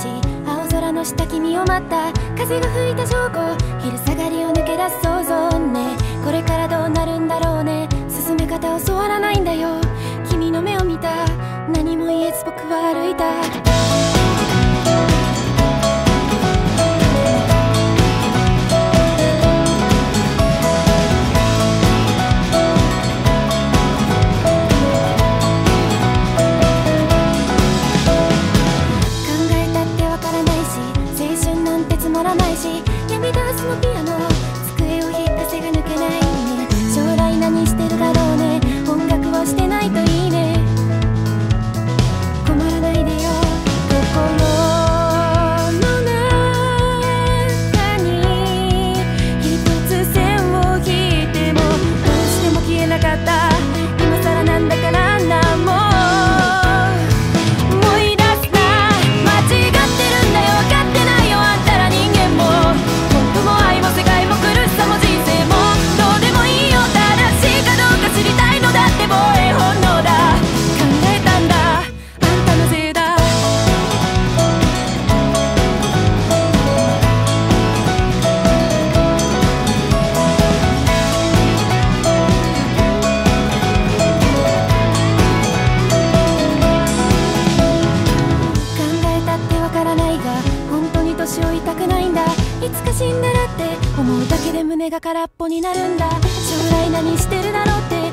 し青空の下君を待った。風が吹いた証拠。昼下がりを抜け出す想像ね。これからどうなるんだろうね。進め方教わらないんだよ。君の目を見た。何も言えず僕は歩いた。腰を痛くないんだ。いつか死んだらって思うだけで胸が空っぽになるんだ。将来何してるだろうって